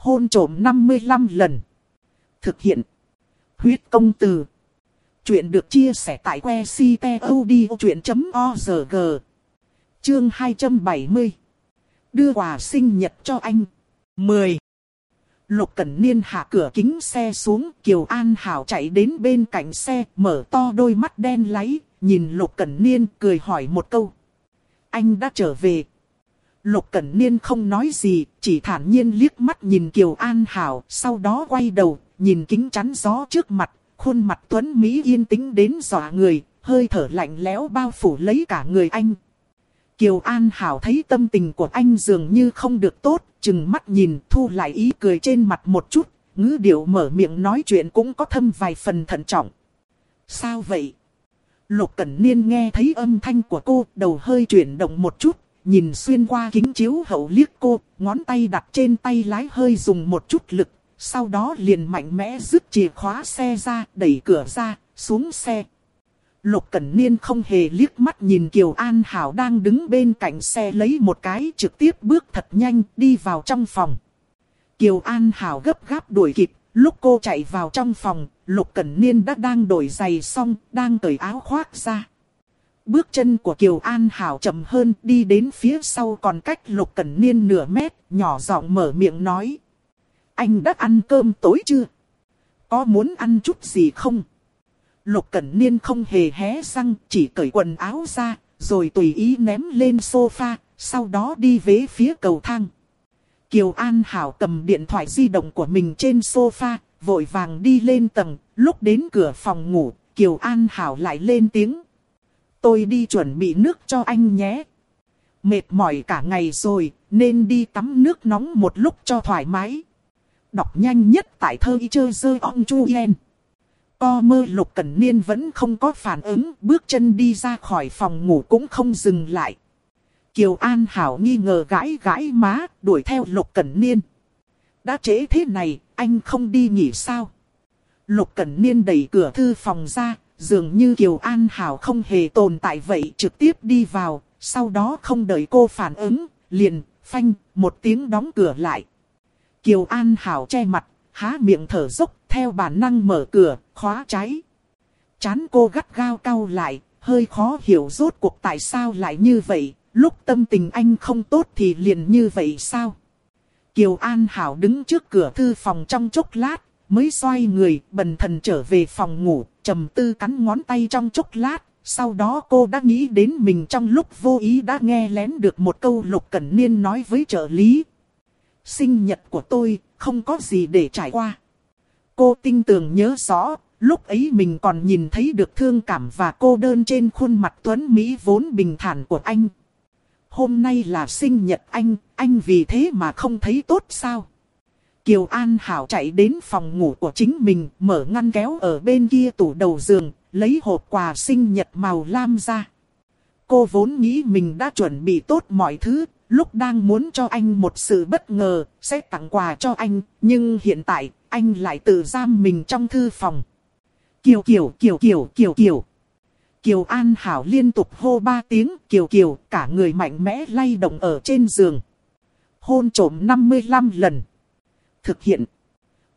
Hôn trộm 55 lần. Thực hiện. Huyết công từ. Chuyện được chia sẻ tại que ctod.org. Chương 270. Đưa quà sinh nhật cho anh. 10. Lục Cẩn Niên hạ cửa kính xe xuống, Kiều An Hảo chạy đến bên cạnh xe, mở to đôi mắt đen láy, nhìn Lục Cẩn Niên cười hỏi một câu. Anh đã trở về. Lục Cẩn Niên không nói gì, chỉ thản nhiên liếc mắt nhìn Kiều An Hảo, sau đó quay đầu, nhìn kính chắn gió trước mặt, khuôn mặt Tuấn Mỹ yên tĩnh đến dọa người, hơi thở lạnh lẽo bao phủ lấy cả người anh. Kiều An Hảo thấy tâm tình của anh dường như không được tốt, chừng mắt nhìn thu lại ý cười trên mặt một chút, ngữ điệu mở miệng nói chuyện cũng có thâm vài phần thận trọng. Sao vậy? Lục Cẩn Niên nghe thấy âm thanh của cô, đầu hơi chuyển động một chút, nhìn xuyên qua kính chiếu hậu liếc cô, ngón tay đặt trên tay lái hơi dùng một chút lực, sau đó liền mạnh mẽ rứt chìa khóa xe ra, đẩy cửa ra, xuống xe. Lục Cẩn Niên không hề liếc mắt nhìn Kiều An Hảo đang đứng bên cạnh xe lấy một cái trực tiếp bước thật nhanh đi vào trong phòng. Kiều An Hảo gấp gáp đuổi kịp, lúc cô chạy vào trong phòng, Lục Cẩn Niên đã đang đổi giày xong, đang cởi áo khoác ra. Bước chân của Kiều An Hảo chậm hơn đi đến phía sau còn cách Lục Cẩn Niên nửa mét, nhỏ giọng mở miệng nói. Anh đã ăn cơm tối chưa? Có muốn ăn chút gì không? Lục Cẩn Niên không hề hé răng, chỉ cởi quần áo ra, rồi tùy ý ném lên sofa, sau đó đi về phía cầu thang. Kiều An Hảo cầm điện thoại di động của mình trên sofa, vội vàng đi lên tầng, lúc đến cửa phòng ngủ, Kiều An Hảo lại lên tiếng. Tôi đi chuẩn bị nước cho anh nhé. Mệt mỏi cả ngày rồi, nên đi tắm nước nóng một lúc cho thoải mái. Đọc nhanh nhất tại thơ y chơ dơ ong chu yên. Co mơ lục cẩn niên vẫn không có phản ứng, bước chân đi ra khỏi phòng ngủ cũng không dừng lại. Kiều An Hảo nghi ngờ gãi gãi má, đuổi theo lục cẩn niên. Đã trễ thế này, anh không đi nghỉ sao? Lục cẩn niên đẩy cửa thư phòng ra, dường như Kiều An Hảo không hề tồn tại vậy trực tiếp đi vào, sau đó không đợi cô phản ứng, liền, phanh, một tiếng đóng cửa lại. Kiều An Hảo che mặt, há miệng thở dốc, theo bản năng mở cửa, khóa cháy. Chán cô gắt gao cau lại, hơi khó hiểu rốt cuộc tại sao lại như vậy, lúc tâm tình anh không tốt thì liền như vậy sao? Kiều An Hảo đứng trước cửa thư phòng trong chốc lát, mới xoay người, bần thần trở về phòng ngủ, trầm tư cắn ngón tay trong chốc lát. Sau đó cô đã nghĩ đến mình trong lúc vô ý đã nghe lén được một câu Lục Cẩn Niên nói với trợ lý. Sinh nhật của tôi, không có gì để trải qua. Cô tinh tường nhớ rõ, lúc ấy mình còn nhìn thấy được thương cảm và cô đơn trên khuôn mặt Tuấn Mỹ vốn bình thản của anh. Hôm nay là sinh nhật anh, anh vì thế mà không thấy tốt sao? Kiều An Hảo chạy đến phòng ngủ của chính mình, mở ngăn kéo ở bên kia tủ đầu giường, lấy hộp quà sinh nhật màu lam ra. Cô vốn nghĩ mình đã chuẩn bị tốt mọi thứ, lúc đang muốn cho anh một sự bất ngờ, sẽ tặng quà cho anh, nhưng hiện tại, anh lại tự giam mình trong thư phòng. Kiều Kiều Kiều Kiều Kiều Kiều. Kiều An Hảo liên tục hô ba tiếng Kiều Kiều, cả người mạnh mẽ lay động ở trên giường. Hôn trổm 55 lần. Thực hiện.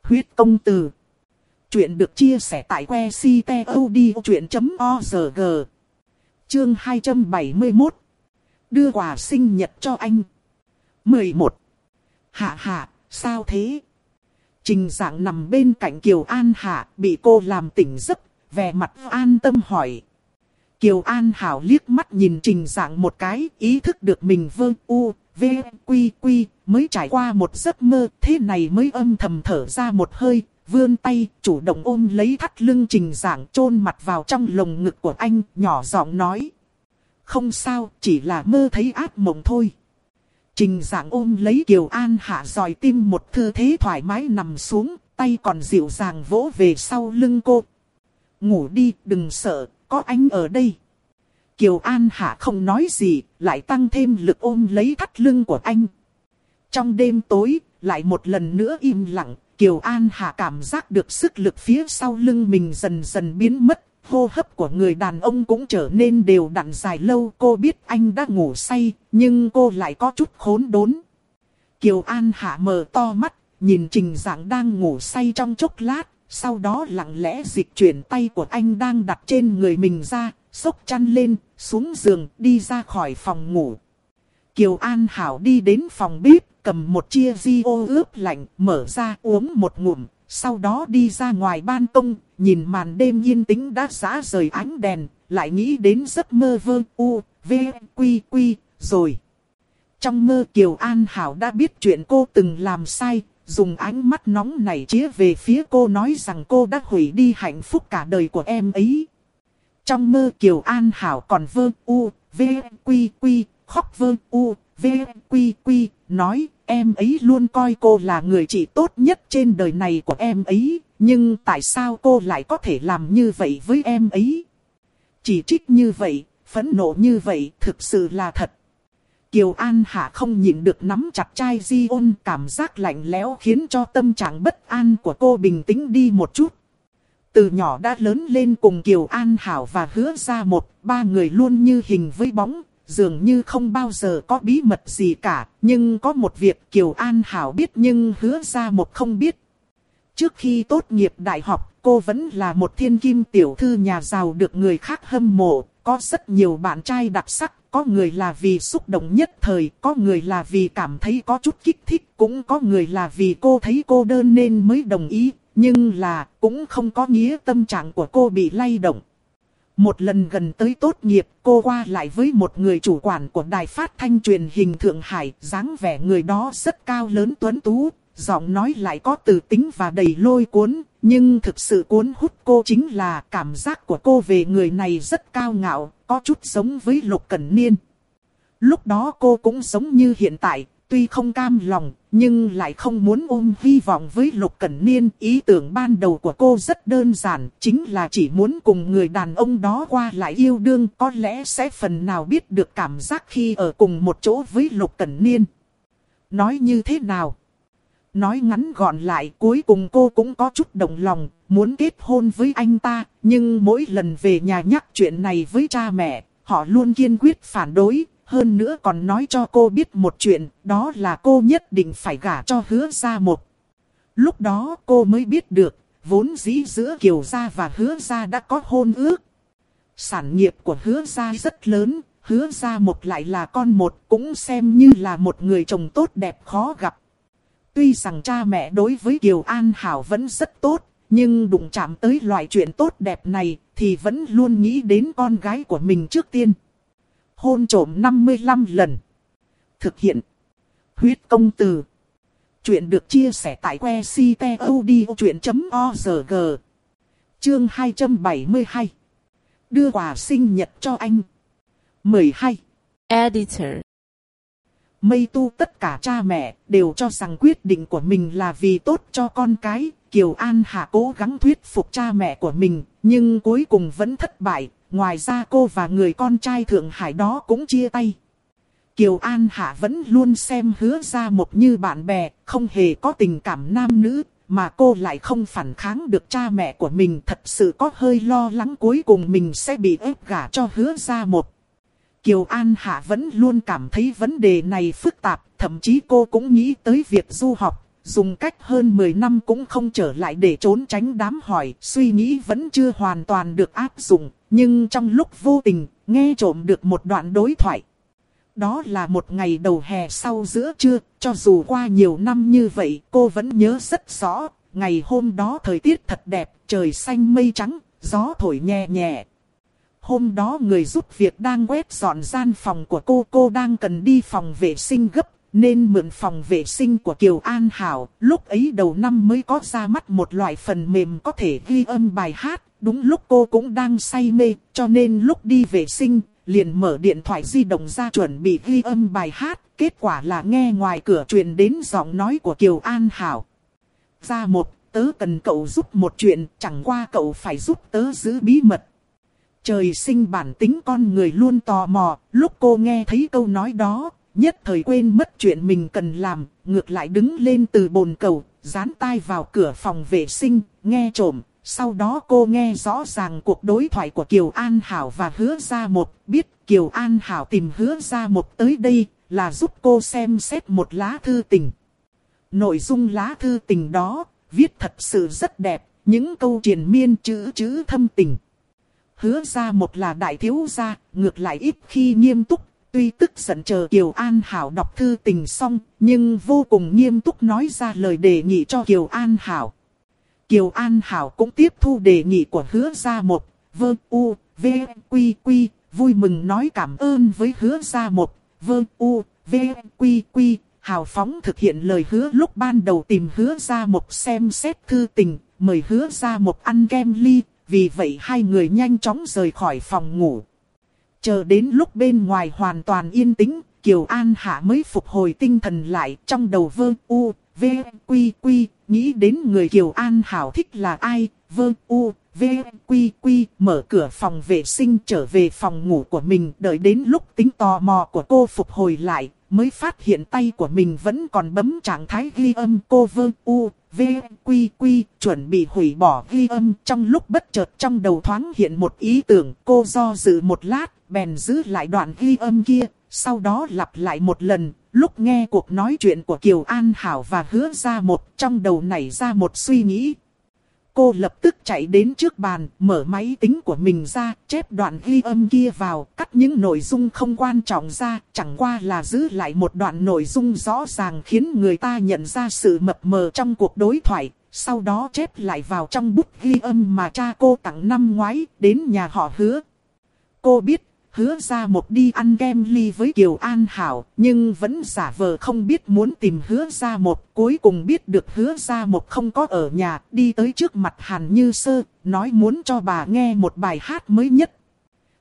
Huyết công từ. Chuyện được chia sẻ tại que ctod.org. Chương 271. Đưa quà sinh nhật cho anh. 11. Hạ hạ, sao thế? Trình dạng nằm bên cạnh Kiều An Hạ, bị cô làm tỉnh giấc, vẻ mặt an tâm hỏi. Kiều An Hảo liếc mắt nhìn trình dạng một cái, ý thức được mình vơ u, v, quy quy, mới trải qua một giấc mơ, thế này mới âm thầm thở ra một hơi, vươn tay, chủ động ôm lấy thắt lưng trình dạng chôn mặt vào trong lồng ngực của anh, nhỏ giọng nói. Không sao, chỉ là mơ thấy ác mộng thôi. Trình dạng ôm lấy Kiều An hạ dòi tim một thư thế thoải mái nằm xuống, tay còn dịu dàng vỗ về sau lưng cô. Ngủ đi, đừng sợ, có anh ở đây. Kiều An hạ không nói gì, lại tăng thêm lực ôm lấy thắt lưng của anh. Trong đêm tối, lại một lần nữa im lặng, Kiều An hạ cảm giác được sức lực phía sau lưng mình dần dần biến mất, hô hấp của người đàn ông cũng trở nên đều đặn dài lâu. Cô biết anh đã ngủ say, nhưng cô lại có chút khốn đốn. Kiều An hạ mở to mắt, nhìn trình dạng đang ngủ say trong chốc lát, sau đó lặng lẽ dịch chuyển tay của anh đang đặt trên người mình ra, xốc chăn lên, xuống giường, đi ra khỏi phòng ngủ. Kiều An Hảo đi đến phòng bếp, cầm một chia di ô ướp lạnh, mở ra uống một ngụm, sau đó đi ra ngoài ban công, nhìn màn đêm yên tĩnh đã giã rời ánh đèn, lại nghĩ đến giấc mơ vơ u, v, quy quy, rồi. Trong mơ Kiều An Hảo đã biết chuyện cô từng làm sai, dùng ánh mắt nóng này chĩa về phía cô nói rằng cô đã hủy đi hạnh phúc cả đời của em ấy. Trong mơ Kiều An Hảo còn vơ u, v, quy quy, khóc vơ u, v, quy quy, nói em ấy luôn coi cô là người chị tốt nhất trên đời này của em ấy, nhưng tại sao cô lại có thể làm như vậy với em ấy? Chỉ trích như vậy, phẫn nộ như vậy thực sự là thật. Kiều An Hạ không nhịn được nắm chặt chai di ôn cảm giác lạnh lẽo khiến cho tâm trạng bất an của cô bình tĩnh đi một chút. Từ nhỏ đã lớn lên cùng Kiều An Hảo và hứa ra một, ba người luôn như hình với bóng, dường như không bao giờ có bí mật gì cả. Nhưng có một việc Kiều An Hảo biết nhưng hứa ra một không biết. Trước khi tốt nghiệp đại học, cô vẫn là một thiên kim tiểu thư nhà giàu được người khác hâm mộ, có rất nhiều bạn trai đặc sắc có người là vì xúc động nhất thời, có người là vì cảm thấy có chút kích thích, cũng có người là vì cô thấy cô đơn nên mới đồng ý, nhưng là cũng không có nghĩa tâm trạng của cô bị lay động. Một lần gần tới tốt nghiệp, cô qua lại với một người chủ quản của đài phát thanh truyền hình Thượng Hải, dáng vẻ người đó rất cao lớn tuấn tú, giọng nói lại có từ tính và đầy lôi cuốn, nhưng thực sự cuốn hút cô chính là cảm giác của cô về người này rất cao ngạo, có chút giống với Lục Cẩn Niên. Lúc đó cô cũng giống như hiện tại, tuy không cam lòng, nhưng lại không muốn ôm hy vọng với Lục Cẩn Niên. Ý tưởng ban đầu của cô rất đơn giản, chính là chỉ muốn cùng người đàn ông đó qua lại yêu đương, có lẽ sẽ phần nào biết được cảm giác khi ở cùng một chỗ với Lục Cẩn Niên. Nói như thế nào? Nói ngắn gọn lại cuối cùng cô cũng có chút động lòng, muốn kết hôn với anh ta, nhưng mỗi lần về nhà nhắc chuyện này với cha mẹ, họ luôn kiên quyết phản đối, hơn nữa còn nói cho cô biết một chuyện, đó là cô nhất định phải gả cho hứa ra một. Lúc đó cô mới biết được, vốn dĩ giữa Kiều Gia và hứa Gia đã có hôn ước. Sản nghiệp của hứa Gia rất lớn, hứa Gia một lại là con một cũng xem như là một người chồng tốt đẹp khó gặp. Tuy rằng cha mẹ đối với Kiều An Hảo vẫn rất tốt, nhưng đụng chạm tới loại chuyện tốt đẹp này thì vẫn luôn nghĩ đến con gái của mình trước tiên. Hôn trổm 55 lần. Thực hiện. Huyết công từ. Chuyện được chia sẻ tại que ctod.org. Chương 272. Đưa quà sinh nhật cho anh. 12. Editor Mây tu tất cả cha mẹ đều cho rằng quyết định của mình là vì tốt cho con cái. Kiều An Hạ cố gắng thuyết phục cha mẹ của mình, nhưng cuối cùng vẫn thất bại. Ngoài ra cô và người con trai Thượng Hải đó cũng chia tay. Kiều An Hạ vẫn luôn xem hứa ra một như bạn bè, không hề có tình cảm nam nữ, mà cô lại không phản kháng được cha mẹ của mình thật sự có hơi lo lắng cuối cùng mình sẽ bị ép gả cho hứa ra một. Kiều An Hạ vẫn luôn cảm thấy vấn đề này phức tạp, thậm chí cô cũng nghĩ tới việc du học, dùng cách hơn 10 năm cũng không trở lại để trốn tránh đám hỏi, suy nghĩ vẫn chưa hoàn toàn được áp dụng, nhưng trong lúc vô tình, nghe trộm được một đoạn đối thoại. Đó là một ngày đầu hè sau giữa trưa, cho dù qua nhiều năm như vậy, cô vẫn nhớ rất rõ, ngày hôm đó thời tiết thật đẹp, trời xanh mây trắng, gió thổi nhẹ nhẹ, Hôm đó người giúp việc đang quét dọn gian phòng của cô. Cô đang cần đi phòng vệ sinh gấp. Nên mượn phòng vệ sinh của Kiều An Hảo. Lúc ấy đầu năm mới có ra mắt một loại phần mềm có thể ghi âm bài hát. Đúng lúc cô cũng đang say mê. Cho nên lúc đi vệ sinh, liền mở điện thoại di động ra chuẩn bị ghi âm bài hát. Kết quả là nghe ngoài cửa truyền đến giọng nói của Kiều An Hảo. Ra một, tớ cần cậu giúp một chuyện, chẳng qua cậu phải giúp tớ giữ bí mật. Trời sinh bản tính con người luôn tò mò, lúc cô nghe thấy câu nói đó, nhất thời quên mất chuyện mình cần làm, ngược lại đứng lên từ bồn cầu, dán tai vào cửa phòng vệ sinh, nghe trộm. Sau đó cô nghe rõ ràng cuộc đối thoại của Kiều An Hảo và Hứa Gia Một, biết Kiều An Hảo tìm Hứa Gia Một tới đây là giúp cô xem xét một lá thư tình. Nội dung lá thư tình đó, viết thật sự rất đẹp, những câu triền miên chữ chữ thâm tình. Hứa ra một là đại thiếu gia, ngược lại ít khi nghiêm túc, tuy tức giận chờ Kiều An Hảo đọc thư tình xong, nhưng vô cùng nghiêm túc nói ra lời đề nghị cho Kiều An Hảo. Kiều An Hảo cũng tiếp thu đề nghị của hứa Gia một, vơ u, v, quy quy, vui mừng nói cảm ơn với hứa Gia một, vơ u, v, quy quy, hào phóng thực hiện lời hứa lúc ban đầu tìm hứa ra một xem xét thư tình, mời hứa ra một ăn kem ly, vì vậy hai người nhanh chóng rời khỏi phòng ngủ. Chờ đến lúc bên ngoài hoàn toàn yên tĩnh, Kiều An Hạ mới phục hồi tinh thần lại trong đầu vơ u, v, quy quy, nghĩ đến người Kiều An Hảo thích là ai, vơ u, v, quy quy, mở cửa phòng vệ sinh trở về phòng ngủ của mình, đợi đến lúc tính tò mò của cô phục hồi lại, mới phát hiện tay của mình vẫn còn bấm trạng thái ghi âm cô vơ u, v, quy quy, chuẩn bị hủy bỏ ghi âm. Trong lúc bất chợt trong đầu thoáng hiện một ý tưởng cô do dự một lát, bèn giữ lại đoạn ghi âm kia, sau đó lặp lại một lần, lúc nghe cuộc nói chuyện của Kiều An Hảo và hứa ra một trong đầu nảy ra một suy nghĩ, Cô lập tức chạy đến trước bàn, mở máy tính của mình ra, chép đoạn ghi âm kia vào, cắt những nội dung không quan trọng ra, chẳng qua là giữ lại một đoạn nội dung rõ ràng khiến người ta nhận ra sự mập mờ trong cuộc đối thoại. Sau đó chép lại vào trong bút ghi âm mà cha cô tặng năm ngoái, đến nhà họ hứa. Cô biết hứa ra một đi ăn kem ly với Kiều An Hảo, nhưng vẫn giả vờ không biết muốn tìm hứa ra một. Cuối cùng biết được hứa ra một không có ở nhà, đi tới trước mặt Hàn Như Sơ, nói muốn cho bà nghe một bài hát mới nhất.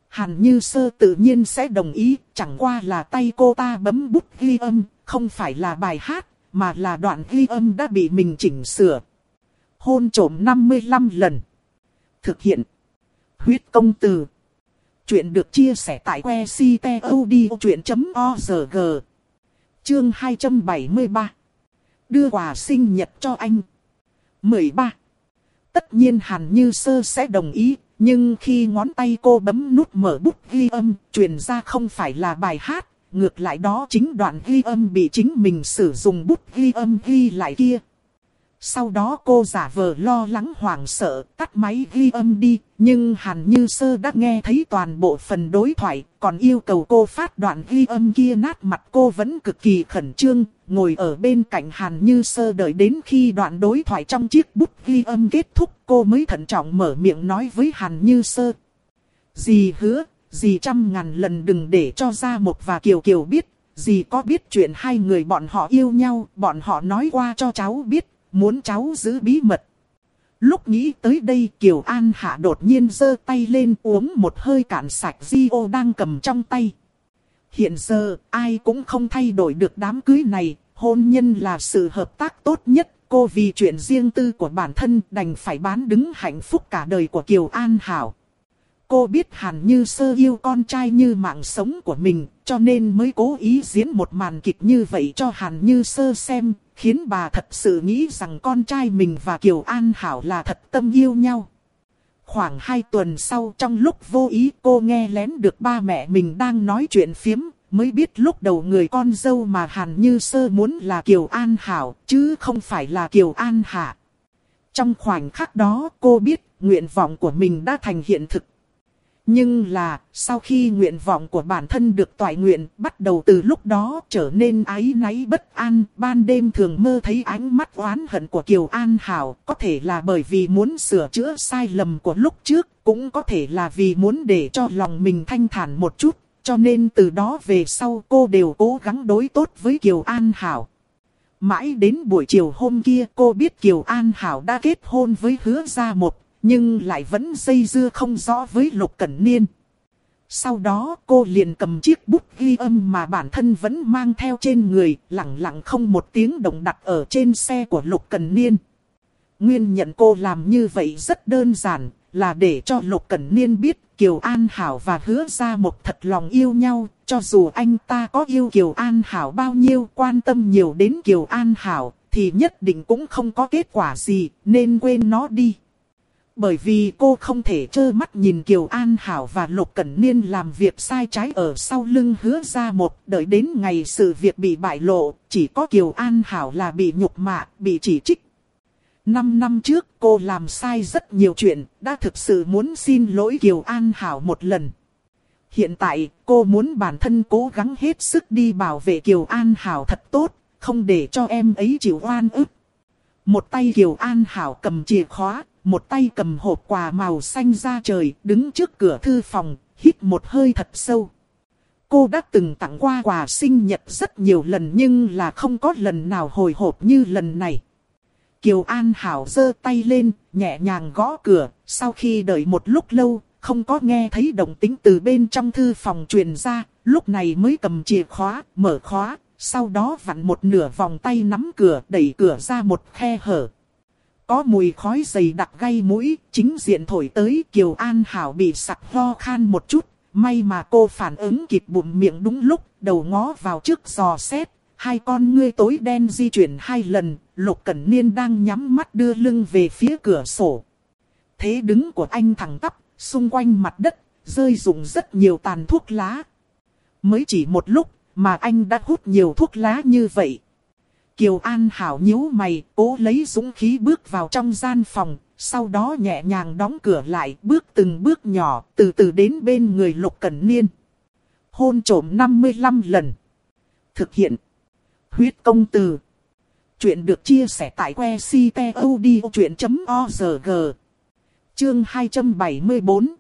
Hàn Như Sơ tự nhiên sẽ đồng ý, chẳng qua là tay cô ta bấm bút ghi âm, không phải là bài hát, mà là đoạn ghi âm đã bị mình chỉnh sửa. Hôn trổm 55 lần. Thực hiện. Huyết công từ. Chuyện được chia sẻ tại que ctod.org. Chương 273. Đưa quà sinh nhật cho anh. 13. Tất nhiên Hàn Như Sơ sẽ đồng ý, nhưng khi ngón tay cô bấm nút mở bút ghi âm, truyền ra không phải là bài hát, ngược lại đó chính đoạn ghi âm bị chính mình sử dụng bút ghi âm ghi lại kia. Sau đó cô giả vờ lo lắng hoảng sợ, tắt máy ghi âm đi, nhưng Hàn Như Sơ đã nghe thấy toàn bộ phần đối thoại, còn yêu cầu cô phát đoạn ghi âm kia nát mặt cô vẫn cực kỳ khẩn trương, ngồi ở bên cạnh Hàn Như Sơ đợi đến khi đoạn đối thoại trong chiếc bút ghi âm kết thúc cô mới thận trọng mở miệng nói với Hàn Như Sơ. Dì hứa, dì trăm ngàn lần đừng để cho ra một và Kiều Kiều biết, dì có biết chuyện hai người bọn họ yêu nhau, bọn họ nói qua cho cháu biết, muốn cháu giữ bí mật. Lúc nghĩ tới đây Kiều An Hạ đột nhiên giơ tay lên uống một hơi cạn sạch Dio đang cầm trong tay. Hiện giờ ai cũng không thay đổi được đám cưới này, hôn nhân là sự hợp tác tốt nhất. Cô vì chuyện riêng tư của bản thân đành phải bán đứng hạnh phúc cả đời của Kiều An Hảo. Cô biết hẳn Như Sơ yêu con trai như mạng sống của mình, cho nên mới cố ý diễn một màn kịch như vậy cho hẳn Như Sơ xem, khiến bà thật sự nghĩ rằng con trai mình và Kiều An Hảo là thật tâm yêu nhau. Khoảng hai tuần sau trong lúc vô ý cô nghe lén được ba mẹ mình đang nói chuyện phiếm, mới biết lúc đầu người con dâu mà Hàn Như Sơ muốn là Kiều An Hảo, chứ không phải là Kiều An Hạ. Trong khoảnh khắc đó cô biết nguyện vọng của mình đã thành hiện thực. Nhưng là, sau khi nguyện vọng của bản thân được toại nguyện, bắt đầu từ lúc đó trở nên ái náy bất an, ban đêm thường mơ thấy ánh mắt oán hận của Kiều An Hảo, có thể là bởi vì muốn sửa chữa sai lầm của lúc trước, cũng có thể là vì muốn để cho lòng mình thanh thản một chút, cho nên từ đó về sau cô đều cố gắng đối tốt với Kiều An Hảo. Mãi đến buổi chiều hôm kia cô biết Kiều An Hảo đã kết hôn với hứa gia một nhưng lại vẫn dây dưa không rõ với Lục Cẩn Niên. Sau đó cô liền cầm chiếc bút ghi âm mà bản thân vẫn mang theo trên người, lặng lặng không một tiếng động đặt ở trên xe của Lục Cẩn Niên. Nguyên nhận cô làm như vậy rất đơn giản, là để cho Lục Cẩn Niên biết Kiều An Hảo và hứa ra một thật lòng yêu nhau, cho dù anh ta có yêu Kiều An Hảo bao nhiêu quan tâm nhiều đến Kiều An Hảo, thì nhất định cũng không có kết quả gì, nên quên nó đi. Bởi vì cô không thể trơ mắt nhìn Kiều An Hảo và Lục Cẩn Niên làm việc sai trái ở sau lưng hứa ra một đợi đến ngày sự việc bị bại lộ, chỉ có Kiều An Hảo là bị nhục mạ, bị chỉ trích. Năm năm trước cô làm sai rất nhiều chuyện, đã thực sự muốn xin lỗi Kiều An Hảo một lần. Hiện tại cô muốn bản thân cố gắng hết sức đi bảo vệ Kiều An Hảo thật tốt, không để cho em ấy chịu oan ức. Một tay Kiều An Hảo cầm chìa khóa, một tay cầm hộp quà màu xanh ra trời, đứng trước cửa thư phòng, hít một hơi thật sâu. Cô đã từng tặng qua quà sinh nhật rất nhiều lần nhưng là không có lần nào hồi hộp như lần này. Kiều An Hảo giơ tay lên, nhẹ nhàng gõ cửa, sau khi đợi một lúc lâu, không có nghe thấy động tính từ bên trong thư phòng truyền ra, lúc này mới cầm chìa khóa, mở khóa, sau đó vặn một nửa vòng tay nắm cửa, đẩy cửa ra một khe hở. Có mùi khói dày đặc gây mũi, chính diện thổi tới Kiều An Hảo bị sặc ho khan một chút, may mà cô phản ứng kịp bụng miệng đúng lúc, đầu ngó vào trước giò xét, hai con ngươi tối đen di chuyển hai lần, Lục Cẩn Niên đang nhắm mắt đưa lưng về phía cửa sổ. Thế đứng của anh thẳng tắp, xung quanh mặt đất, rơi rụng rất nhiều tàn thuốc lá. Mới chỉ một lúc, mà anh đã hút nhiều thuốc lá như vậy. Kiều An Hảo nhíu mày, cố lấy dũng khí bước vào trong gian phòng, sau đó nhẹ nhàng đóng cửa lại, bước từng bước nhỏ, từ từ đến bên người Lục Cẩn Niên. Hôn trổm 55 lần. Thực hiện. Huyết công từ. Chuyện được chia sẻ tại que ctod.org. Chương 274.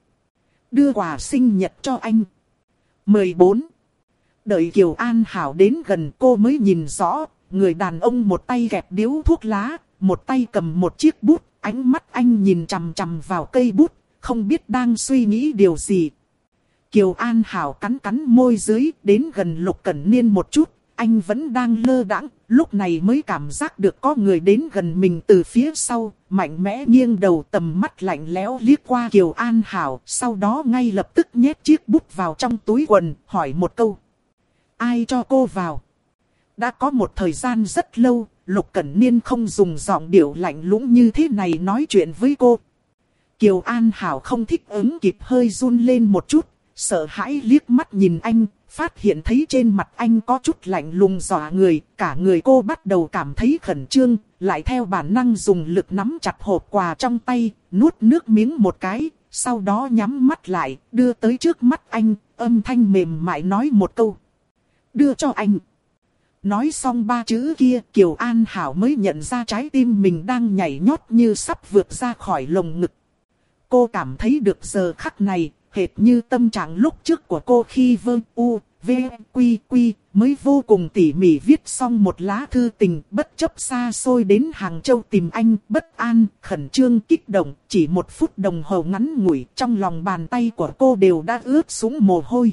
Đưa quà sinh nhật cho anh. 14. Đợi Kiều An Hảo đến gần cô mới nhìn rõ, người đàn ông một tay kẹp điếu thuốc lá, một tay cầm một chiếc bút, ánh mắt anh nhìn chằm chằm vào cây bút, không biết đang suy nghĩ điều gì. Kiều An Hảo cắn cắn môi dưới, đến gần Lục Cẩn Niên một chút, anh vẫn đang lơ đãng, lúc này mới cảm giác được có người đến gần mình từ phía sau, mạnh mẽ nghiêng đầu tầm mắt lạnh lẽo liếc qua Kiều An Hảo, sau đó ngay lập tức nhét chiếc bút vào trong túi quần, hỏi một câu. Ai cho cô vào? Đã có một thời gian rất lâu, Lục Cẩn Niên không dùng giọng điệu lạnh lũng như thế này nói chuyện với cô. Kiều An Hảo không thích ứng kịp hơi run lên một chút, sợ hãi liếc mắt nhìn anh, phát hiện thấy trên mặt anh có chút lạnh lùng dọa người, cả người cô bắt đầu cảm thấy khẩn trương, lại theo bản năng dùng lực nắm chặt hộp quà trong tay, nuốt nước miếng một cái, sau đó nhắm mắt lại, đưa tới trước mắt anh, âm thanh mềm mại nói một câu. Đưa cho anh. Nói xong ba chữ kia, Kiều An Hảo mới nhận ra trái tim mình đang nhảy nhót như sắp vượt ra khỏi lồng ngực. Cô cảm thấy được giờ khắc này, hệt như tâm trạng lúc trước của cô khi vơ u, v, quy, quy, mới vô cùng tỉ mỉ viết xong một lá thư tình bất chấp xa xôi đến Hàng Châu tìm anh, bất an, khẩn trương, kích động, chỉ một phút đồng hồ ngắn ngủi trong lòng bàn tay của cô đều đã ướt sũng mồ hôi.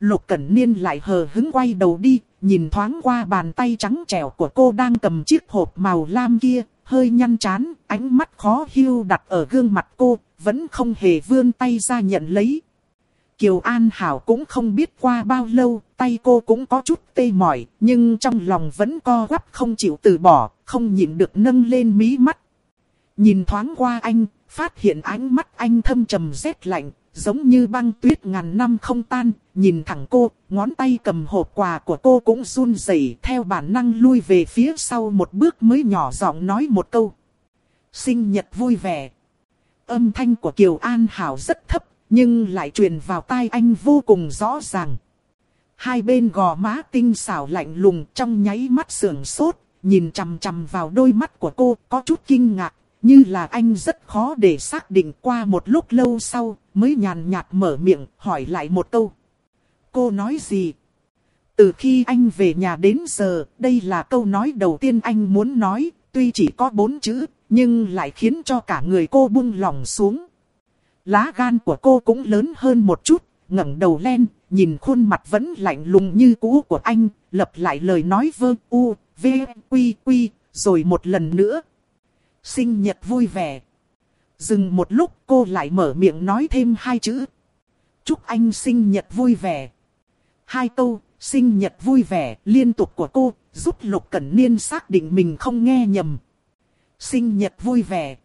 Lục Cẩn Niên lại hờ hứng quay đầu đi, nhìn thoáng qua bàn tay trắng trẻo của cô đang cầm chiếc hộp màu lam kia, hơi nhăn chán, ánh mắt khó hiu đặt ở gương mặt cô, vẫn không hề vươn tay ra nhận lấy. Kiều An Hảo cũng không biết qua bao lâu, tay cô cũng có chút tê mỏi, nhưng trong lòng vẫn co quắp không chịu từ bỏ, không nhịn được nâng lên mí mắt. Nhìn thoáng qua anh, phát hiện ánh mắt anh thâm trầm rét lạnh, giống như băng tuyết ngàn năm không tan, nhìn thẳng cô, ngón tay cầm hộp quà của cô cũng run rẩy theo bản năng lui về phía sau một bước mới nhỏ giọng nói một câu. Sinh nhật vui vẻ. Âm thanh của Kiều An Hảo rất thấp, nhưng lại truyền vào tai anh vô cùng rõ ràng. Hai bên gò má tinh xảo lạnh lùng trong nháy mắt sườn sốt, nhìn chằm chằm vào đôi mắt của cô có chút kinh ngạc, như là anh rất khó để xác định qua một lúc lâu sau, mới nhàn nhạt mở miệng hỏi lại một câu. Cô nói gì? Từ khi anh về nhà đến giờ, đây là câu nói đầu tiên anh muốn nói, tuy chỉ có bốn chữ, nhưng lại khiến cho cả người cô buông lỏng xuống. Lá gan của cô cũng lớn hơn một chút, ngẩng đầu lên, nhìn khuôn mặt vẫn lạnh lùng như cũ của anh, lập lại lời nói vơ u, v, quy quy, rồi một lần nữa. Sinh nhật vui vẻ. Dừng một lúc cô lại mở miệng nói thêm hai chữ. Chúc anh sinh nhật vui vẻ. Hai câu, sinh nhật vui vẻ liên tục của cô, giúp Lục Cẩn Niên xác định mình không nghe nhầm. Sinh nhật vui vẻ.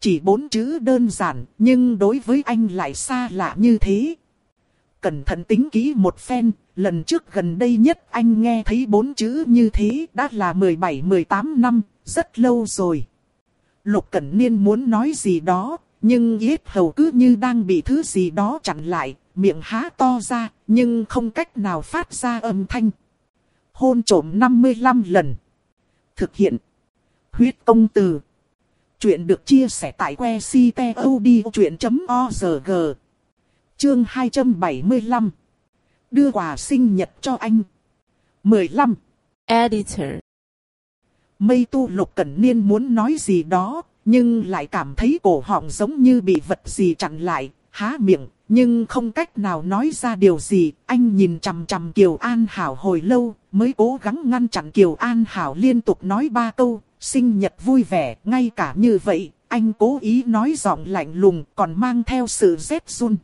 chỉ bốn chữ đơn giản, nhưng đối với anh lại xa lạ như thế. Cẩn thận tính kỹ một phen, lần trước gần đây nhất anh nghe thấy bốn chữ như thế đã là 17-18 năm, rất lâu rồi. Lục Cẩn Niên muốn nói gì đó, nhưng yết hầu cứ như đang bị thứ gì đó chặn lại, miệng há to ra, nhưng không cách nào phát ra âm thanh. Hôn trổm 55 lần. Thực hiện. Huyết công từ. Chuyện được chia sẻ tại que ctod.org. Chương 275. Đưa quà sinh nhật cho anh. 15. Editor. Mây tu lục cẩn niên muốn nói gì đó, nhưng lại cảm thấy cổ họng giống như bị vật gì chặn lại, há miệng, nhưng không cách nào nói ra điều gì. Anh nhìn chằm chằm Kiều An Hảo hồi lâu, mới cố gắng ngăn chặn Kiều An Hảo liên tục nói ba câu, sinh nhật vui vẻ, ngay cả như vậy, anh cố ý nói giọng lạnh lùng còn mang theo sự rét run.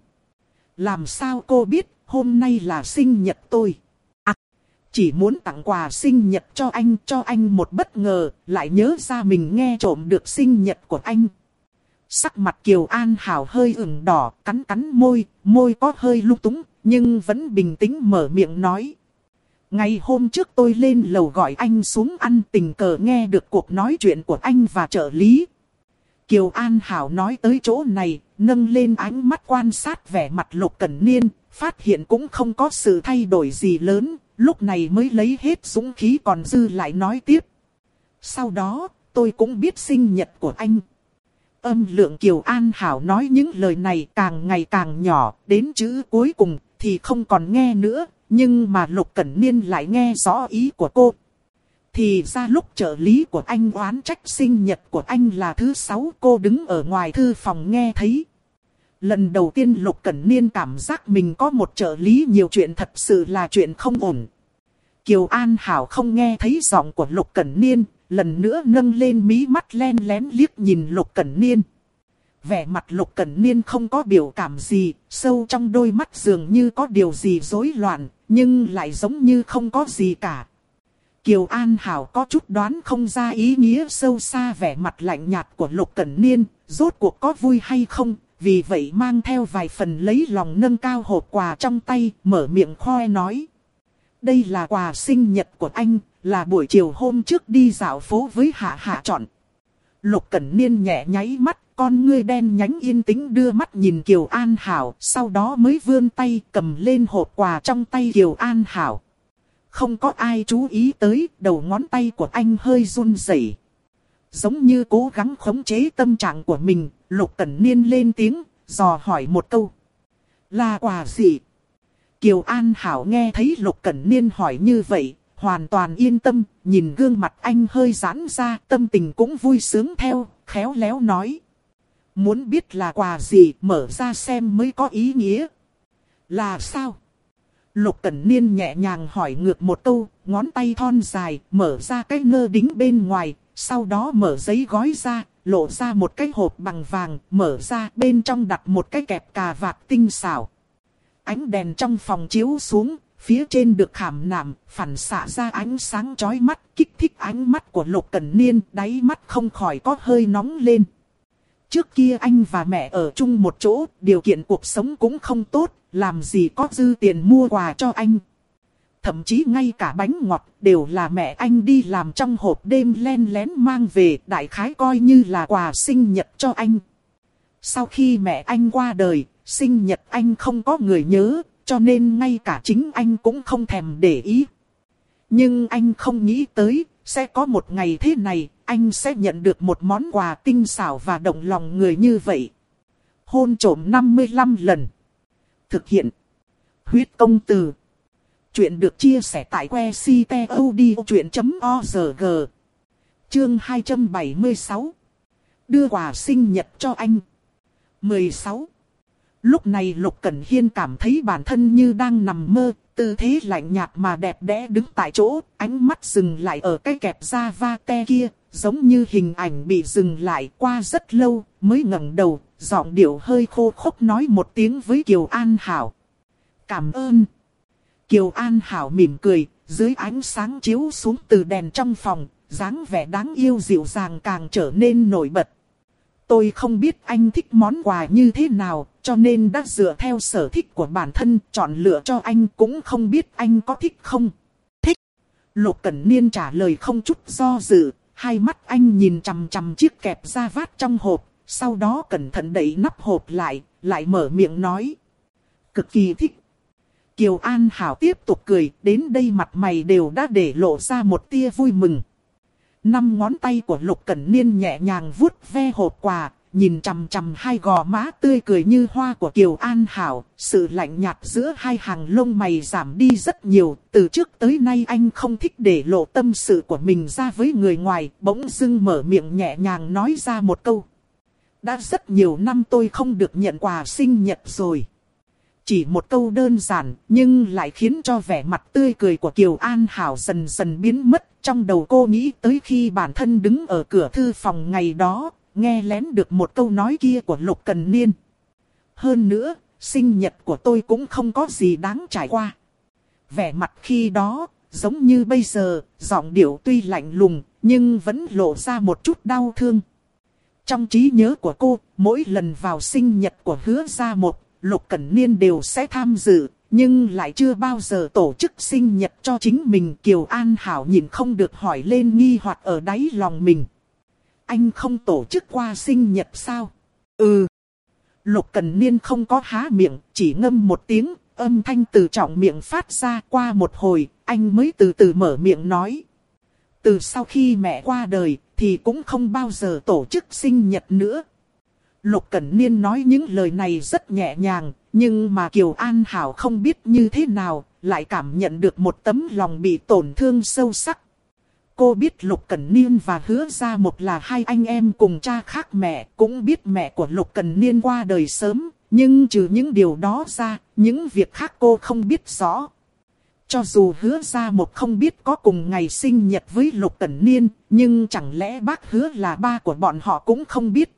Làm sao cô biết, hôm nay là sinh nhật tôi? Chỉ muốn tặng quà sinh nhật cho anh, cho anh một bất ngờ, lại nhớ ra mình nghe trộm được sinh nhật của anh. Sắc mặt Kiều An Hảo hơi ửng đỏ, cắn cắn môi, môi có hơi lung túng, nhưng vẫn bình tĩnh mở miệng nói. Ngày hôm trước tôi lên lầu gọi anh xuống ăn tình cờ nghe được cuộc nói chuyện của anh và trợ lý. Kiều An Hảo nói tới chỗ này, nâng lên ánh mắt quan sát vẻ mặt Lục Cẩn Niên, phát hiện cũng không có sự thay đổi gì lớn, lúc này mới lấy hết dũng khí còn dư lại nói tiếp. Sau đó, tôi cũng biết sinh nhật của anh. Âm lượng Kiều An Hảo nói những lời này càng ngày càng nhỏ, đến chữ cuối cùng thì không còn nghe nữa, nhưng mà Lục Cẩn Niên lại nghe rõ ý của cô. Thì ra lúc trợ lý của anh oán trách sinh nhật của anh là thứ sáu cô đứng ở ngoài thư phòng nghe thấy. Lần đầu tiên Lục Cẩn Niên cảm giác mình có một trợ lý nhiều chuyện thật sự là chuyện không ổn. Kiều An Hảo không nghe thấy giọng của Lục Cẩn Niên, lần nữa nâng lên mí mắt len lén liếc nhìn Lục Cẩn Niên. Vẻ mặt Lục Cẩn Niên không có biểu cảm gì, sâu trong đôi mắt dường như có điều gì rối loạn, nhưng lại giống như không có gì cả. Kiều An Hảo có chút đoán không ra ý nghĩa sâu xa vẻ mặt lạnh nhạt của Lục Cẩn Niên, rốt cuộc có vui hay không, vì vậy mang theo vài phần lấy lòng nâng cao hộp quà trong tay, mở miệng khoe nói. Đây là quà sinh nhật của anh, là buổi chiều hôm trước đi dạo phố với Hạ Hạ chọn. Lục Cẩn Niên nhẹ nháy mắt, con ngươi đen nhánh yên tĩnh đưa mắt nhìn Kiều An Hảo, sau đó mới vươn tay cầm lên hộp quà trong tay Kiều An Hảo. Không có ai chú ý tới, đầu ngón tay của anh hơi run rẩy, Giống như cố gắng khống chế tâm trạng của mình, Lục Cẩn Niên lên tiếng, dò hỏi một câu. Là quà gì? Kiều An Hảo nghe thấy Lục Cẩn Niên hỏi như vậy, hoàn toàn yên tâm, nhìn gương mặt anh hơi giãn ra, tâm tình cũng vui sướng theo, khéo léo nói. Muốn biết là quà gì, mở ra xem mới có ý nghĩa. Là sao? Lục Cẩn Niên nhẹ nhàng hỏi ngược một câu, ngón tay thon dài, mở ra cái ngơ đính bên ngoài, sau đó mở giấy gói ra, lộ ra một cái hộp bằng vàng, mở ra bên trong đặt một cái kẹp cà vạt tinh xảo. Ánh đèn trong phòng chiếu xuống, phía trên được khảm nạm, phản xạ ra ánh sáng chói mắt, kích thích ánh mắt của Lục Cẩn Niên, đáy mắt không khỏi có hơi nóng lên. Trước kia anh và mẹ ở chung một chỗ, điều kiện cuộc sống cũng không tốt, làm gì có dư tiền mua quà cho anh. Thậm chí ngay cả bánh ngọt đều là mẹ anh đi làm trong hộp đêm len lén mang về, đại khái coi như là quà sinh nhật cho anh. Sau khi mẹ anh qua đời, sinh nhật anh không có người nhớ, cho nên ngay cả chính anh cũng không thèm để ý. Nhưng anh không nghĩ tới, sẽ có một ngày thế này, anh sẽ nhận được một món quà tinh xảo và động lòng người như vậy. Hôn trổm 55 lần. Thực hiện. Huyết công từ. Chuyện được chia sẻ tại que ctod.org. Chương 276. Đưa quà sinh nhật cho anh. 16. Lúc này Lục Cẩn Hiên cảm thấy bản thân như đang nằm mơ, tư thế lạnh nhạt mà đẹp đẽ đứng tại chỗ, ánh mắt dừng lại ở cái kẹp da va te kia, giống như hình ảnh bị dừng lại qua rất lâu, mới ngẩng đầu, giọng điệu hơi khô khốc nói một tiếng với Kiều An Hảo. Cảm ơn. Kiều An Hảo mỉm cười, dưới ánh sáng chiếu xuống từ đèn trong phòng, dáng vẻ đáng yêu dịu dàng càng trở nên nổi bật. tôi không biết anh thích món quà như thế nào, cho nên đã dựa theo sở thích của bản thân chọn lựa cho anh cũng không biết anh có thích không. Thích. Lục Cẩn Niên trả lời không chút do dự, hai mắt anh nhìn chằm chằm chiếc kẹp da vát trong hộp, sau đó cẩn thận đẩy nắp hộp lại, lại mở miệng nói. Cực kỳ thích. Kiều An Hảo tiếp tục cười, đến đây mặt mày đều đã để lộ ra một tia vui mừng. Năm ngón tay của Lục Cẩn Niên nhẹ nhàng vuốt ve hộp quà, nhìn chằm chằm hai gò má tươi cười như hoa của Kiều An Hảo, sự lạnh nhạt giữa hai hàng lông mày giảm đi rất nhiều, từ trước tới nay anh không thích để lộ tâm sự của mình ra với người ngoài, bỗng dưng mở miệng nhẹ nhàng nói ra một câu. Đã rất nhiều năm tôi không được nhận quà sinh nhật rồi. Chỉ một câu đơn giản, nhưng lại khiến cho vẻ mặt tươi cười của Kiều An Hảo dần dần biến mất. Trong đầu cô nghĩ tới khi bản thân đứng ở cửa thư phòng ngày đó, nghe lén được một câu nói kia của Lục Cần Niên. Hơn nữa, sinh nhật của tôi cũng không có gì đáng trải qua. Vẻ mặt khi đó, giống như bây giờ, giọng điệu tuy lạnh lùng, nhưng vẫn lộ ra một chút đau thương. Trong trí nhớ của cô, mỗi lần vào sinh nhật của hứa gia một, Lục Cẩn Niên đều sẽ tham dự, nhưng lại chưa bao giờ tổ chức sinh nhật cho chính mình. Kiều An Hảo nhìn không được hỏi lên nghi hoặc ở đáy lòng mình. Anh không tổ chức qua sinh nhật sao? Ừ. Lục Cẩn Niên không có há miệng, chỉ ngâm một tiếng, âm thanh từ trọng miệng phát ra qua một hồi, anh mới từ từ mở miệng nói. Từ sau khi mẹ qua đời, thì cũng không bao giờ tổ chức sinh nhật nữa. Lục Cẩn Niên nói những lời này rất nhẹ nhàng, nhưng mà Kiều An Hảo không biết như thế nào, lại cảm nhận được một tấm lòng bị tổn thương sâu sắc. Cô biết Lục Cẩn Niên và Hứa Gia Một là hai anh em cùng cha khác mẹ, cũng biết mẹ của Lục Cẩn Niên qua đời sớm, nhưng trừ những điều đó ra, những việc khác cô không biết rõ. Cho dù hứa ra một không biết có cùng ngày sinh nhật với Lục Cẩn Niên, nhưng chẳng lẽ bác hứa là ba của bọn họ cũng không biết.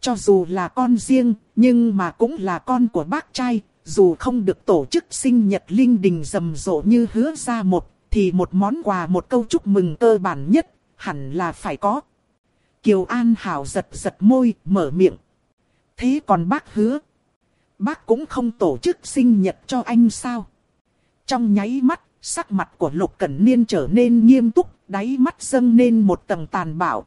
Cho dù là con riêng, nhưng mà cũng là con của bác trai, dù không được tổ chức sinh nhật linh đình rầm rộ như hứa ra một, thì một món quà một câu chúc mừng cơ bản nhất, hẳn là phải có. Kiều An Hảo giật giật môi, mở miệng. Thế còn bác hứa? Bác cũng không tổ chức sinh nhật cho anh sao? Trong nháy mắt, sắc mặt của Lục Cẩn Niên trở nên nghiêm túc, đáy mắt dâng lên một tầng tàn bạo.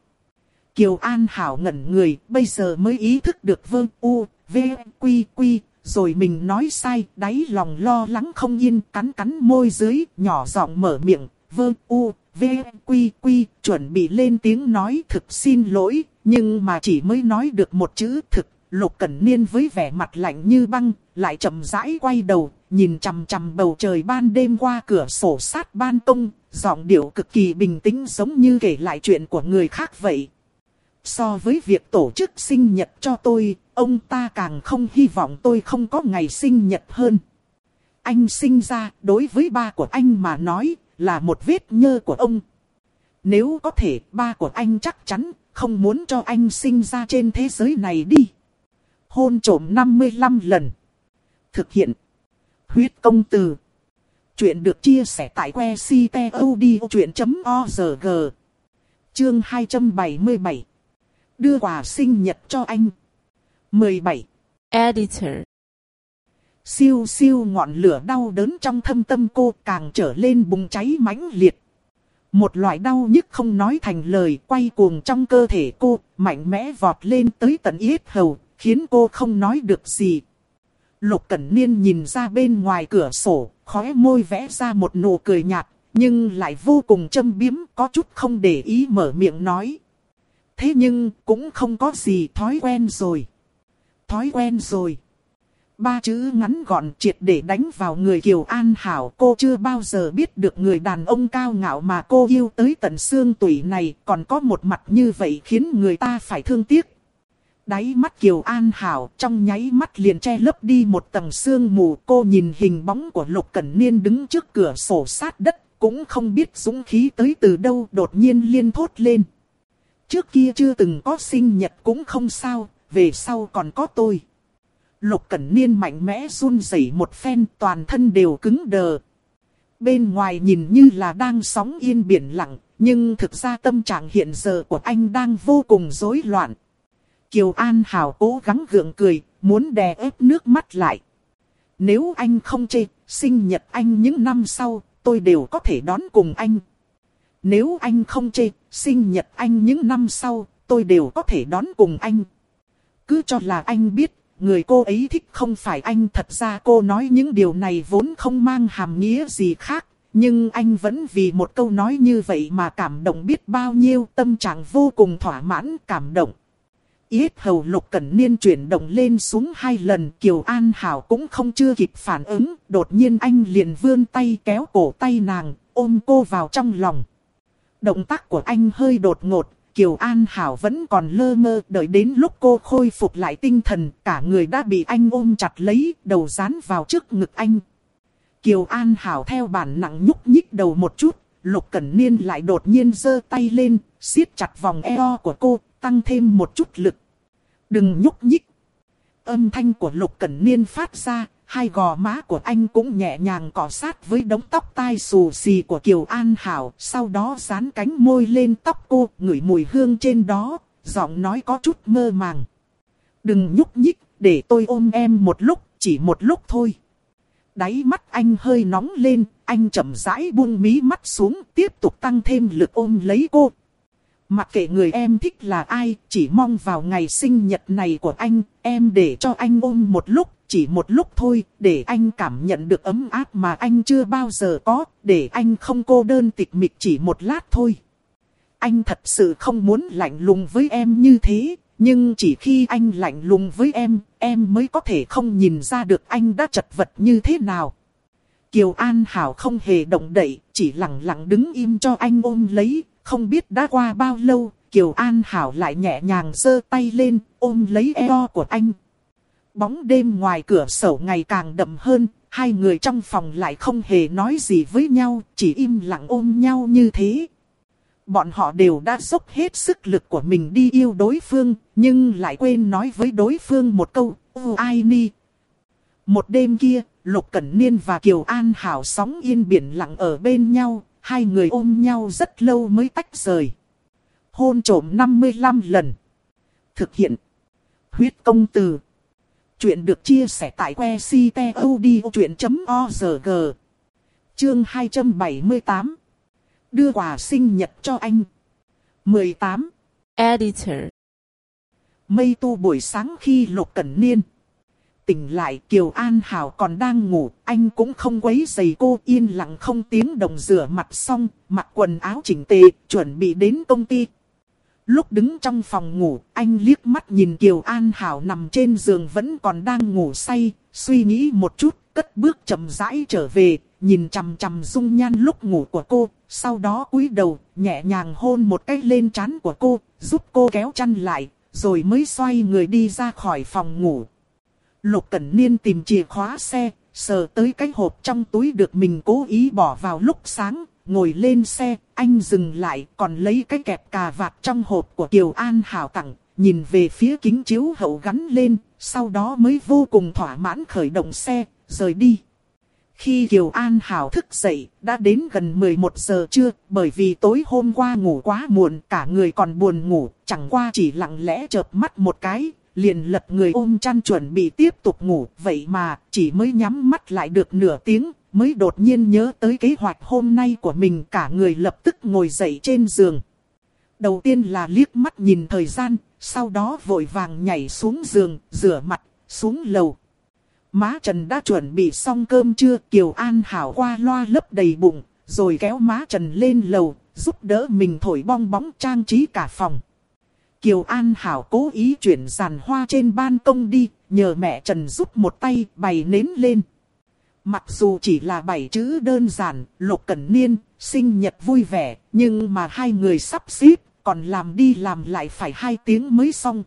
Kiều An Hảo ngẩn người, bây giờ mới ý thức được vương u, v, quy quy, rồi mình nói sai, đáy lòng lo lắng không yên, cắn cắn môi dưới, nhỏ giọng mở miệng, vương u, v, quy quy, chuẩn bị lên tiếng nói thực xin lỗi, nhưng mà chỉ mới nói được một chữ thực, Lục Cẩn Niên với vẻ mặt lạnh như băng, lại chậm rãi quay đầu, nhìn chằm chằm bầu trời ban đêm qua cửa sổ sát ban công, giọng điệu cực kỳ bình tĩnh giống như kể lại chuyện của người khác vậy. So với việc tổ chức sinh nhật cho tôi, ông ta càng không hy vọng tôi không có ngày sinh nhật hơn. Anh sinh ra, đối với ba của anh mà nói, là một vết nhơ của ông. Nếu có thể, ba của anh chắc chắn, không muốn cho anh sinh ra trên thế giới này đi. Hôn trổm 55 lần. Thực hiện. Huyết công từ. Chuyện được chia sẻ tại que ctod.org. Chương 277. Đưa quà sinh nhật cho anh. 17. Editor. Siêu siêu ngọn lửa đau đớn trong thâm tâm cô càng trở lên bùng cháy mãnh liệt. Một loại đau nhức không nói thành lời quay cuồng trong cơ thể cô, mạnh mẽ vọt lên tới tận yết hầu, khiến cô không nói được gì. Lục Cẩn Niên nhìn ra bên ngoài cửa sổ, khóe môi vẽ ra một nụ cười nhạt, nhưng lại vô cùng châm biếm, có chút không để ý mở miệng nói. Thế nhưng, cũng không có gì thói quen rồi. Thói quen rồi. Ba chữ ngắn gọn triệt để đánh vào người Kiều An Hảo. Cô chưa bao giờ biết được người đàn ông cao ngạo mà cô yêu tới tận xương tủy này còn có một mặt như vậy khiến người ta phải thương tiếc. Đáy mắt Kiều An Hảo, trong nháy mắt liền che lấp đi một tầng sương mù. Cô nhìn hình bóng của Lục Cẩn Niên đứng trước cửa sổ sát đất. Cũng không biết dũng khí tới từ đâu đột nhiên liên thốt lên. Trước kia chưa từng có sinh nhật cũng không sao, về sau còn có tôi. Lục Cẩn Niên mạnh mẽ run rẩy một phen toàn thân đều cứng đờ. Bên ngoài nhìn như là đang sóng yên biển lặng, nhưng thực ra tâm trạng hiện giờ của anh đang vô cùng rối loạn. Kiều An Hảo cố gắng gượng cười, muốn đè ép nước mắt lại. Nếu anh không chê, sinh nhật anh những năm sau, tôi đều có thể đón cùng anh. Nếu anh không chê, sinh nhật anh những năm sau, tôi đều có thể đón cùng anh. Cứ cho là anh biết, người cô ấy thích không phải anh. Thật ra cô nói những điều này vốn không mang hàm nghĩa gì khác. Nhưng anh vẫn vì một câu nói như vậy mà cảm động biết bao nhiêu tâm trạng vô cùng thỏa mãn cảm động. Yết hầu lục cẩn niên chuyển động lên xuống hai lần Kiều An Hảo cũng không chưa kịp phản ứng. Đột nhiên anh liền vươn tay kéo cổ tay nàng, ôm cô vào trong lòng. Động tác của anh hơi đột ngột, Kiều An Hảo vẫn còn lơ mơ đợi đến lúc cô khôi phục lại tinh thần, cả người đã bị anh ôm chặt lấy, đầu dán vào trước ngực anh. Kiều An Hảo theo bản nặng nhúc nhích đầu một chút, Lục Cẩn Niên lại đột nhiên giơ tay lên, siết chặt vòng eo của cô, tăng thêm một chút lực. Đừng nhúc nhích. Âm thanh của Lục Cẩn Niên phát ra, hai gò má của anh cũng nhẹ nhàng cọ sát với đống tóc tai xù xì của Kiều An Hảo, sau đó dán cánh môi lên tóc cô, ngửi mùi hương trên đó, giọng nói có chút mơ màng. Đừng nhúc nhích, để tôi ôm em một lúc, chỉ một lúc thôi. Đáy mắt anh hơi nóng lên, anh chậm rãi buông mí mắt xuống, tiếp tục tăng thêm lực ôm lấy cô. Mặc kệ người em thích là ai, chỉ mong vào ngày sinh nhật này của anh, em để cho anh ôm một lúc, chỉ một lúc thôi, để anh cảm nhận được ấm áp mà anh chưa bao giờ có, để anh không cô đơn tịch mịch chỉ một lát thôi. Anh thật sự không muốn lạnh lùng với em như thế, nhưng chỉ khi anh lạnh lùng với em, em mới có thể không nhìn ra được anh đã chật vật như thế nào. Kiều An Hảo không hề động đậy, chỉ lặng lặng đứng im cho anh ôm lấy, không biết đã qua bao lâu, Kiều An Hảo lại nhẹ nhàng giơ tay lên, ôm lấy eo của anh. Bóng đêm ngoài cửa sổ ngày càng đậm hơn, hai người trong phòng lại không hề nói gì với nhau, chỉ im lặng ôm nhau như thế. Bọn họ đều đã dốc hết sức lực của mình đi yêu đối phương, nhưng lại quên nói với đối phương một câu, ai ni. Một đêm kia, Lục Cẩn Niên và Kiều An Hảo sóng yên biển lặng ở bên nhau, hai người ôm nhau rất lâu mới tách rời. Hôn trổm 55 lần. Thực hiện. Huyết công từ. Chuyện được chia sẻ tại que ctod.org. Chương 278. Đưa quà sinh nhật cho anh. 18. Editor. Mây tu buổi sáng khi lục cẩn niên. Tỉnh lại Kiều An Hảo còn đang ngủ, anh cũng không quấy giày cô yên lặng không tiếng đồng rửa mặt xong, mặc quần áo chỉnh tề, chuẩn bị đến công ty. Lúc đứng trong phòng ngủ, anh liếc mắt nhìn Kiều An Hảo nằm trên giường vẫn còn đang ngủ say, suy nghĩ một chút, cất bước chậm rãi trở về, nhìn chằm chằm dung nhan lúc ngủ của cô, sau đó cúi đầu, nhẹ nhàng hôn một cái lên trán của cô, giúp cô kéo chăn lại, rồi mới xoay người đi ra khỏi phòng ngủ. Lục Cẩn Niên tìm chìa khóa xe, sờ tới cái hộp trong túi được mình cố ý bỏ vào lúc sáng, ngồi lên xe, anh dừng lại còn lấy cái kẹp cà vạt trong hộp của Kiều An Hảo tặng, nhìn về phía kính chiếu hậu gắn lên, sau đó mới vô cùng thỏa mãn khởi động xe, rời đi. Khi Kiều An Hảo thức dậy, đã đến gần 11 giờ trưa, bởi vì tối hôm qua ngủ quá muộn, cả người còn buồn ngủ, chẳng qua chỉ lặng lẽ chợp mắt một cái, liền lật người ôm chăn chuẩn bị tiếp tục ngủ, vậy mà chỉ mới nhắm mắt lại được nửa tiếng, mới đột nhiên nhớ tới kế hoạch hôm nay của mình cả người lập tức ngồi dậy trên giường. Đầu tiên là liếc mắt nhìn thời gian, sau đó vội vàng nhảy xuống giường, rửa mặt, xuống lầu. Má Trần đã chuẩn bị xong cơm trưa, Kiều An Hảo qua loa lấp đầy bụng, rồi kéo má Trần lên lầu, giúp đỡ mình thổi bong bóng trang trí cả phòng. Kiều An Hảo cố ý chuyển giàn hoa trên ban công đi, nhờ mẹ Trần giúp một tay bày nến lên. Mặc dù chỉ là bảy chữ đơn giản, Lục Cẩn Niên, sinh nhật vui vẻ, nhưng mà hai người sắp xếp, còn làm đi làm lại phải hai tiếng mới xong.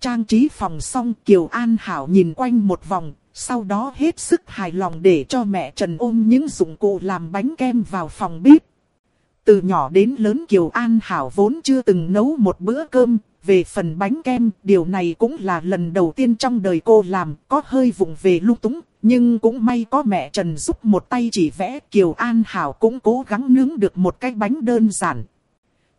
Trang trí phòng xong Kiều An Hảo nhìn quanh một vòng, sau đó hết sức hài lòng để cho mẹ Trần ôm những dụng cụ làm bánh kem vào phòng bếp. Từ nhỏ đến lớn Kiều An Hảo vốn chưa từng nấu một bữa cơm, về phần bánh kem, điều này cũng là lần đầu tiên trong đời cô làm, có hơi vùng về lung túng, nhưng cũng may có mẹ Trần giúp một tay chỉ vẽ Kiều An Hảo cũng cố gắng nướng được một cái bánh đơn giản.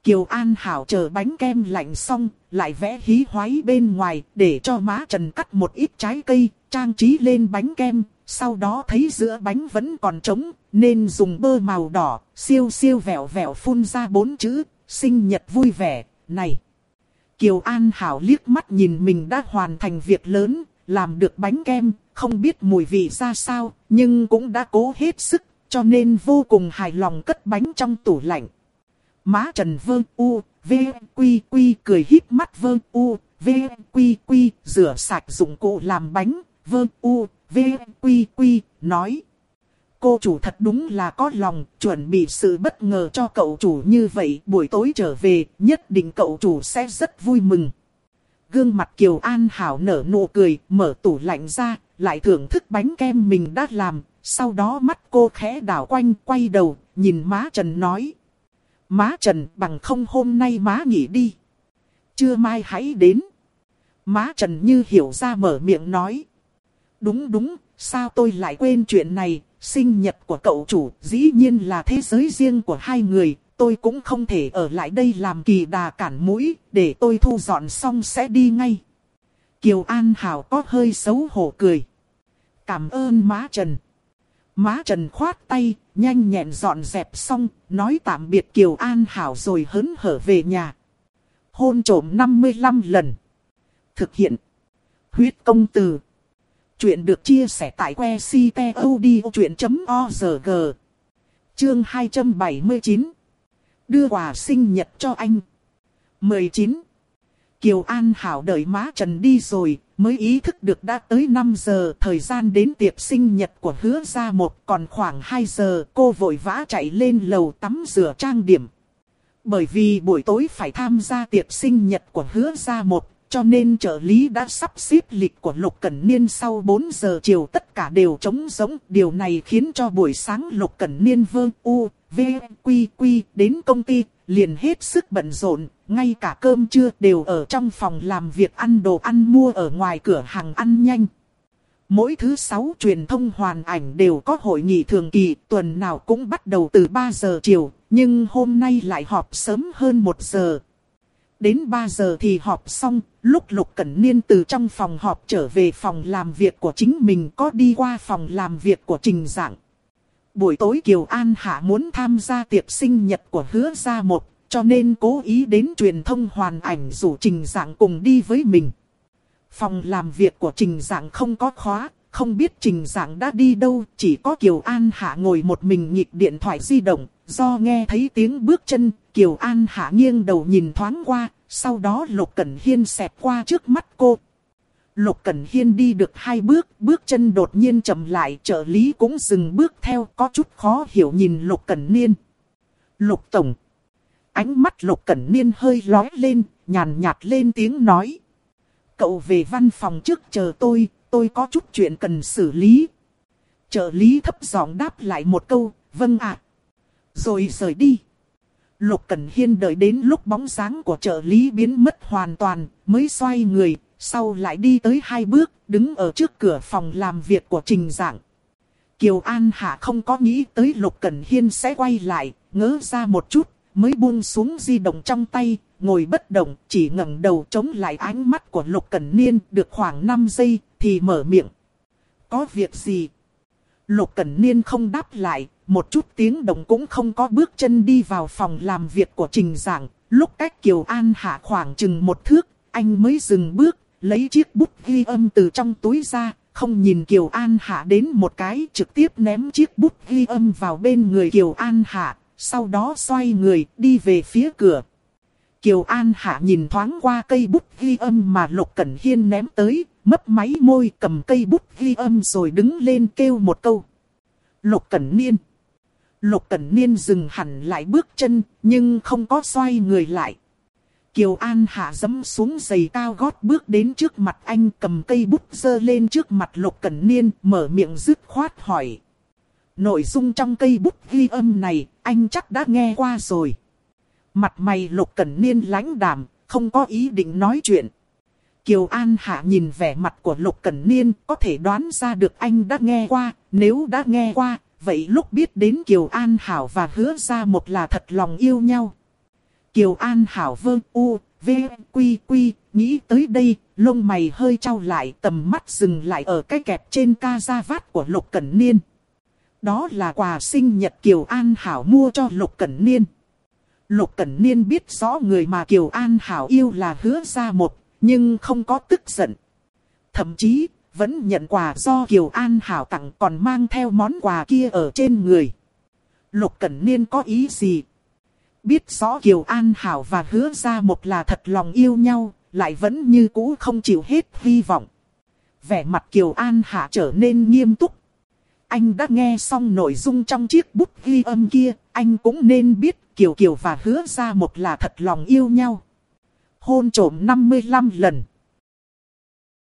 Kiều An Hảo chờ bánh kem lạnh xong, lại vẽ hí hoáy bên ngoài để cho má Trần cắt một ít trái cây, trang trí lên bánh kem. Sau đó thấy giữa bánh vẫn còn trống, nên dùng bơ màu đỏ, siêu siêu vẹo vẹo phun ra bốn chữ, sinh nhật vui vẻ, này. Kiều An Hảo liếc mắt nhìn mình đã hoàn thành việc lớn, làm được bánh kem, không biết mùi vị ra sao, nhưng cũng đã cố hết sức, cho nên vô cùng hài lòng cất bánh trong tủ lạnh. Má Trần Vương U, V, Quy Quy cười híp mắt Vương U, V, Quy Quy rửa sạch dụng cụ làm bánh, Vương U, V, Quy Quy nói. Cô chủ thật đúng là có lòng, chuẩn bị sự bất ngờ cho cậu chủ như vậy, buổi tối trở về, nhất định cậu chủ sẽ rất vui mừng. Gương mặt Kiều An Hảo nở nụ cười, mở tủ lạnh ra, lại thưởng thức bánh kem mình đã làm, sau đó mắt cô khẽ đảo quanh, quay đầu, nhìn má Trần nói. Má Trần bằng không hôm nay má nghỉ đi. Chưa mai hãy đến. Má Trần như hiểu ra mở miệng nói. Đúng đúng, sao tôi lại quên chuyện này, sinh nhật của cậu chủ dĩ nhiên là thế giới riêng của hai người, tôi cũng không thể ở lại đây làm kỳ đà cản mũi, để tôi thu dọn xong sẽ đi ngay. Kiều An Hảo có hơi xấu hổ cười. Cảm ơn má Trần. Má Trần khoát tay, nhanh nhẹn dọn dẹp xong, nói tạm biệt Kiều An Hảo rồi hớn hở về nhà. Hôn trổm 55 lần. Thực hiện. Huyết công từ. Chuyện được chia sẻ tại que ctod.org. Chương 279. Đưa quà sinh nhật cho anh. 19. Kiều An Hảo đợi má Trần đi rồi, mới ý thức được đã tới 5 giờ, thời gian đến tiệc sinh nhật của hứa ra một, còn khoảng 2 giờ, cô vội vã chạy lên lầu tắm rửa trang điểm. Bởi vì buổi tối phải tham gia tiệc sinh nhật của hứa ra một, cho nên trợ lý đã sắp xếp lịch của Lục Cẩn Niên sau 4 giờ chiều tất cả đều trống giống. Điều này khiến cho buổi sáng Lục Cẩn Niên vương u, v, quy quy đến công ty, liền hết sức bận rộn, ngay cả cơm trưa đều ở trong phòng làm việc ăn đồ ăn mua ở ngoài cửa hàng ăn nhanh. Mỗi thứ sáu truyền thông hoàn ảnh đều có hội nghị thường kỳ, tuần nào cũng bắt đầu từ 3 giờ chiều, nhưng hôm nay lại họp sớm hơn 1 giờ. Đến 3 giờ thì họp xong, lúc Lục Cẩn Niên từ trong phòng họp trở về phòng làm việc của chính mình có đi qua phòng làm việc của Trình Giảng. Buổi tối Kiều An Hạ muốn tham gia tiệc sinh nhật của hứa gia một, cho nên cố ý đến truyền thông hoàn ảnh rủ Trình Giảng cùng đi với mình. Phòng làm việc của Trình Giảng không có khóa, không biết Trình Giảng đã đi đâu, chỉ có Kiều An Hạ ngồi một mình nhịp điện thoại di động, do nghe thấy tiếng bước chân, Kiều An Hạ nghiêng đầu nhìn thoáng qua, sau đó Lục Cẩn Hiên xẹp qua trước mắt cô. Lục Cẩn Hiên đi được hai bước, bước chân đột nhiên chậm lại, trợ lý cũng dừng bước theo, có chút khó hiểu nhìn Lục Cẩn Niên. Lục Tổng. Ánh mắt Lục Cẩn Niên hơi lói lên, nhàn nhạt lên tiếng nói. Cậu về văn phòng trước chờ tôi, tôi có chút chuyện cần xử lý. Trợ lý thấp giọng đáp lại một câu, vâng ạ. Rồi rời đi. Lục Cẩn Hiên đợi đến lúc bóng dáng của trợ lý biến mất hoàn toàn, mới xoay người, sau lại đi tới hai bước, đứng ở trước cửa phòng làm việc của Trình Giảng. Kiều An Hạ không có nghĩ tới Lục Cẩn Hiên sẽ quay lại, ngỡ ra một chút, mới buông xuống di động trong tay, ngồi bất động, chỉ ngẩng đầu chống lại ánh mắt của Lục Cẩn Niên được khoảng 5 giây, thì mở miệng. Có việc gì? Lục Cẩn Niên không đáp lại, một chút tiếng động cũng không có bước chân đi vào phòng làm việc của Trình Giảng. Lúc cách Kiều An Hạ khoảng chừng một thước, anh mới dừng bước, lấy chiếc bút ghi âm từ trong túi ra, không nhìn Kiều An Hạ đến một cái, trực tiếp ném chiếc bút ghi âm vào bên người Kiều An Hạ, sau đó xoay người đi về phía cửa. Kiều An Hạ nhìn thoáng qua cây bút ghi âm mà Lục Cẩn Hiên ném tới, mấp máy môi cầm cây bút ghi âm rồi đứng lên kêu một câu. Lục Cẩn Niên. Lục Cẩn Niên dừng hẳn lại bước chân, nhưng không có xoay người lại. Kiều An hạ dấm xuống giày cao gót bước đến trước mặt anh cầm cây bút dơ lên trước mặt Lục Cẩn Niên, mở miệng dứt khoát hỏi. Nội dung trong cây bút ghi âm này, anh chắc đã nghe qua rồi. Mặt mày Lục Cẩn Niên lãnh đạm, không có ý định nói chuyện. Kiều An Hạ nhìn vẻ mặt của Lục Cẩn Niên, có thể đoán ra được anh đã nghe qua, nếu đã nghe qua, vậy lúc biết đến Kiều An Hảo và hứa ra một là thật lòng yêu nhau. Kiều An Hảo vương u, v, quy quy, nghĩ tới đây, lông mày hơi trao lại tầm mắt dừng lại ở cái kẹp trên ca da vát của Lục Cẩn Niên. Đó là quà sinh nhật Kiều An Hảo mua cho Lục Cẩn Niên. Lục Cẩn Niên biết rõ người mà Kiều An Hảo yêu là hứa ra một, nhưng không có tức giận. Thậm chí, vẫn nhận quà do Kiều An Hảo tặng còn mang theo món quà kia ở trên người. Lục Cẩn Niên có ý gì? Biết rõ Kiều An Hảo và hứa ra một là thật lòng yêu nhau, lại vẫn như cũ không chịu hết hy vọng. Vẻ mặt Kiều An Hạ trở nên nghiêm túc. Anh đã nghe xong nội dung trong chiếc bút ghi âm kia, anh cũng nên biết Kiều Kiều và hứa ra một là thật lòng yêu nhau. Hôn trổm 55 lần.